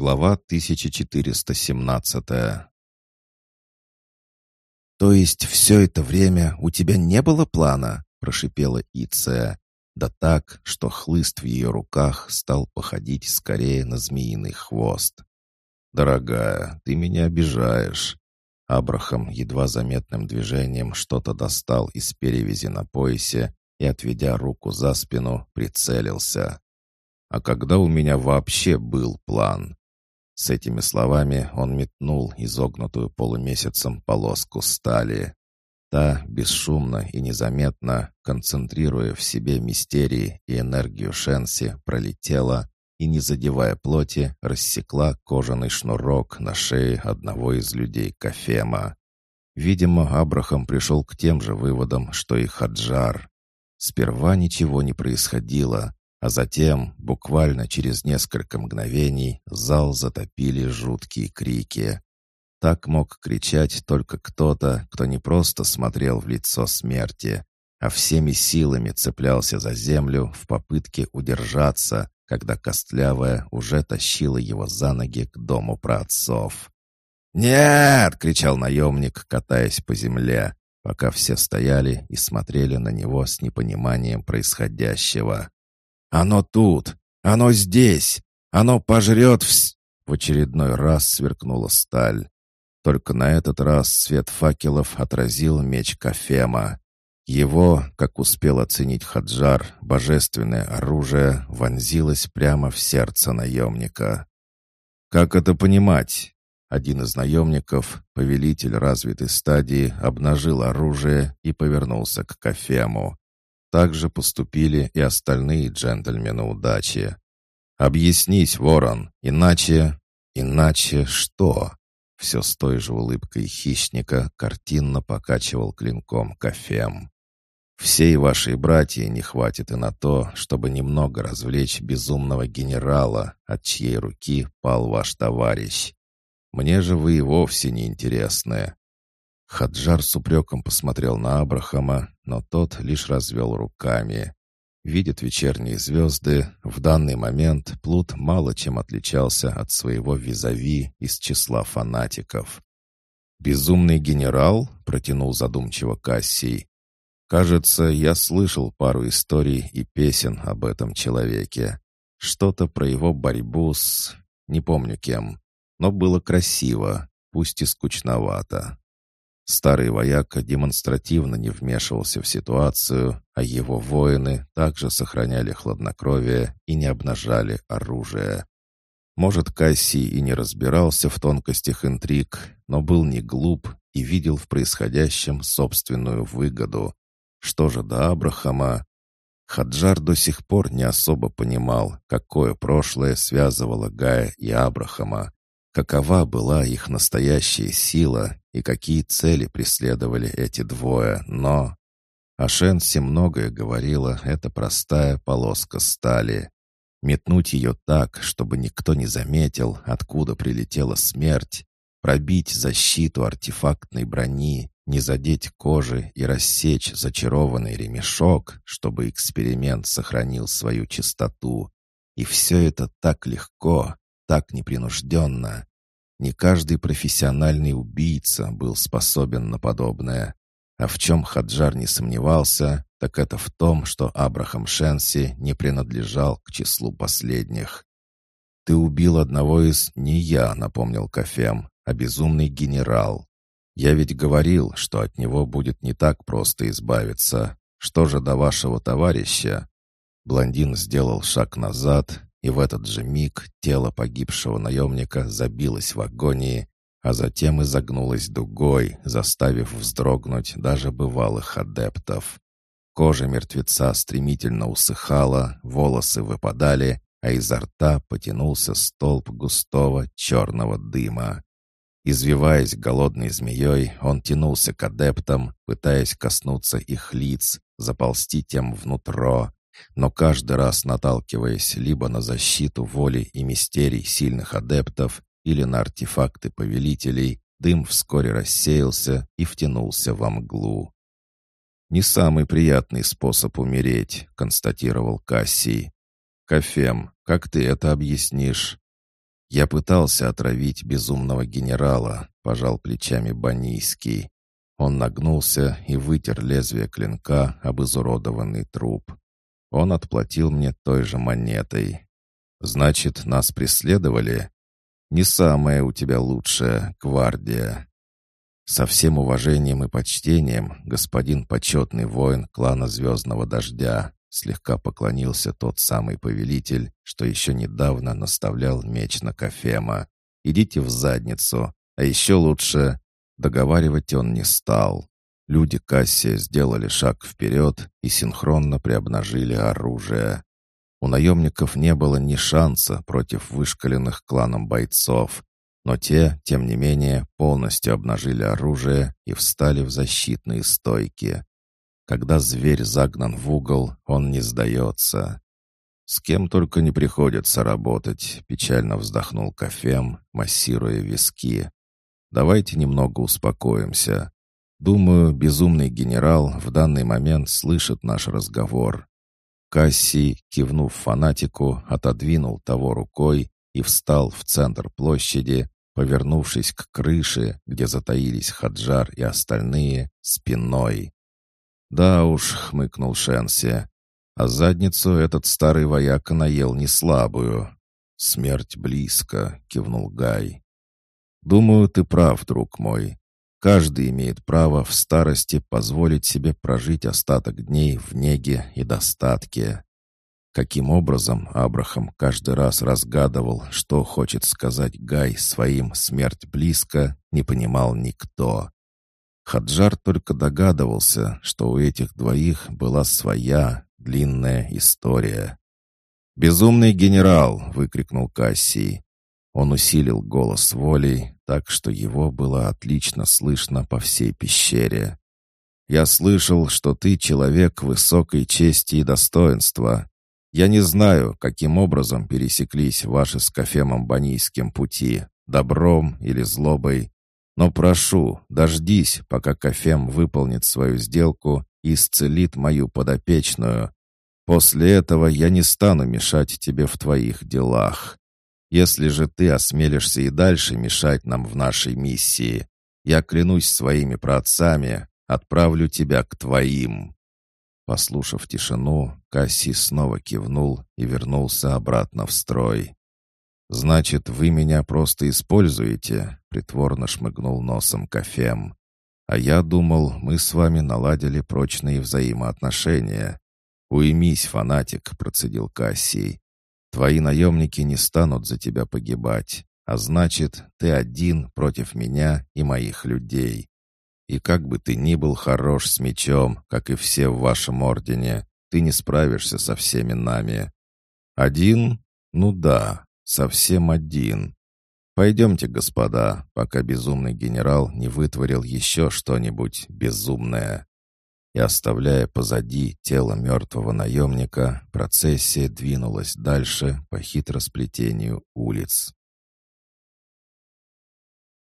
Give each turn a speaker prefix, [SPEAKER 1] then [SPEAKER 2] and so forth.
[SPEAKER 1] Глава 1417 «То есть все это время у тебя не было плана?» — прошипела Иция. Да так, что хлыст в ее руках стал походить скорее на змеиный хвост. «Дорогая, ты меня обижаешь». Абрахам едва заметным движением что-то достал из перевязи на поясе и, отведя руку за спину, прицелился. «А когда у меня вообще был план?» С этими словами он метнул изогнутую полумесяцем полоску стали. Та, бесшумно и незаметно, концентрируя в себе мистерии и энергию Шенси, пролетела и, не задевая плоти, рассекла кожаный шнурок на шее одного из людей Кафема. Видимо, Абрахам пришел к тем же выводам, что и Хаджар. Сперва ничего не происходило, а затем, буквально через несколько мгновений, зал затопили жуткие крики. Так мог кричать только кто-то, кто не просто смотрел в лицо смерти, а всеми силами цеплялся за землю в попытке удержаться, когда Костлявая уже тащила его за ноги к дому праотцов. «Нет!» — кричал наемник, катаясь по земле, пока все стояли и смотрели на него с непониманием происходящего. «Оно тут! Оно здесь! Оно пожрет вс...» В очередной раз сверкнула сталь. Только на этот раз свет факелов отразил меч Кафема. Его, как успел оценить Хаджар, божественное оружие вонзилось прямо в сердце наемника. «Как это понимать?» Один из наемников, повелитель развитой стадии, обнажил оружие и повернулся к Кафему. Так же поступили и остальные джентльмены удачи. «Объяснись, ворон, иначе...» «Иначе что?» Все с той же улыбкой хищника картинно покачивал клинком Кафем. «Всей вашей братья не хватит и на то, чтобы немного развлечь безумного генерала, от чьей руки пал ваш товарищ. Мне же вы и вовсе не интересны. Хаджар с упреком посмотрел на Абрахама, но тот лишь развел руками. Видит вечерние звезды, в данный момент Плут мало чем отличался от своего визави из числа фанатиков. «Безумный генерал?» — протянул задумчиво Кассий. «Кажется, я слышал пару историй и песен об этом человеке. Что-то про его борьбу с... не помню кем. Но было красиво, пусть и скучновато. Старый вояка демонстративно не вмешивался в ситуацию, а его воины также сохраняли хладнокровие и не обнажали оружие. Может, Кассий и не разбирался в тонкостях интриг, но был не глуп и видел в происходящем собственную выгоду. Что же до Абрахама? Хаджар до сих пор не особо понимал, какое прошлое связывало Гая и Абрахама, какова была их настоящая сила и какие цели преследовали эти двое, но... О Шенсе многое говорила эта простая полоска стали. Метнуть ее так, чтобы никто не заметил, откуда прилетела смерть, пробить защиту артефактной брони, не задеть кожи и рассечь зачарованный ремешок, чтобы эксперимент сохранил свою чистоту. И все это так легко, так непринужденно. Не каждый профессиональный убийца был способен на подобное. А в чем Хаджар не сомневался, так это в том, что Абрахам Шенси не принадлежал к числу последних. «Ты убил одного из не я», — напомнил Кафем, — «а безумный генерал. Я ведь говорил, что от него будет не так просто избавиться. Что же до вашего товарища?» Блондин сделал шаг назад, и в этот же миг тело погибшего наемника забилось в агонии, а затем изогнулось дугой, заставив вздрогнуть даже бывалых адептов. Кожа мертвеца стремительно усыхала, волосы выпадали, а изо рта потянулся столб густого черного дыма. Извиваясь голодной змеей, он тянулся к адептам, пытаясь коснуться их лиц, заползти тем внутрь, но каждый раз наталкиваясь либо на защиту воли и мистерий сильных адептов, или на артефакты повелителей, дым вскоре рассеялся и втянулся во мглу. «Не самый приятный способ умереть», — констатировал Кассий. «Кафем, как ты это объяснишь?» «Я пытался отравить безумного генерала», — пожал плечами Банийский. Он нагнулся и вытер лезвие клинка об изуродованный труп. Он отплатил мне той же монетой. «Значит, нас преследовали?» «Не самая у тебя лучшая гвардия». «Со всем уважением и почтением, господин почетный воин клана Звездного Дождя», слегка поклонился тот самый повелитель, что еще недавно наставлял меч на Кафема. «Идите в задницу, а еще лучше...» Договаривать он не стал. Люди Кассия сделали шаг вперед и синхронно приобнажили оружие. У наемников не было ни шанса против вышкаленных кланом бойцов, но те, тем не менее, полностью обнажили оружие и встали в защитные стойки. Когда зверь загнан в угол, он не сдается. «С кем только не приходится работать», — печально вздохнул Кафем, массируя виски. «Давайте немного успокоимся. Думаю, безумный генерал в данный момент слышит наш разговор». Кассий, кивнув фанатику, отодвинул того рукой и встал в центр площади, повернувшись к крыше, где затаились Хаджар и остальные, спиной. «Да уж», — хмыкнул Шенси, — «а задницу этот старый вояка наел не слабую». «Смерть близко», — кивнул Гай. «Думаю, ты прав, друг мой. Каждый имеет право в старости позволить себе прожить остаток дней в неге и достатке. Каким образом Абрахам каждый раз разгадывал, что хочет сказать Гай своим «смерть близко», не понимал никто. Хаджар только догадывался, что у этих двоих была своя длинная история. «Безумный генерал!» — выкрикнул Кассий. Он усилил голос волей, так что его было отлично слышно по всей пещере. «Я слышал, что ты человек высокой чести и достоинства. Я не знаю, каким образом пересеклись ваши с Кафемом Банийским пути, добром или злобой, но прошу, дождись, пока Кафем выполнит свою сделку и исцелит мою подопечную. После этого я не стану мешать тебе в твоих делах. Если же ты осмелишься и дальше мешать нам в нашей миссии, я клянусь своими праотцами, отправлю тебя к твоим». Послушав тишину, Касси снова кивнул и вернулся обратно в строй. «Значит, вы меня просто используете?» — притворно шмыгнул носом Кафем. «А я думал, мы с вами наладили прочные взаимоотношения». «Уймись, фанатик», — процедил Кассий. Твои наемники не станут за тебя погибать, а значит, ты один против меня и моих людей. И как бы ты ни был хорош с мечом, как и все в вашем ордене, ты не справишься со всеми нами. Один? Ну да, совсем один. Пойдемте, господа, пока безумный генерал не вытворил еще что-нибудь безумное и, оставляя позади тело мертвого наемника, процессия двинулась дальше по хитросплетению улиц.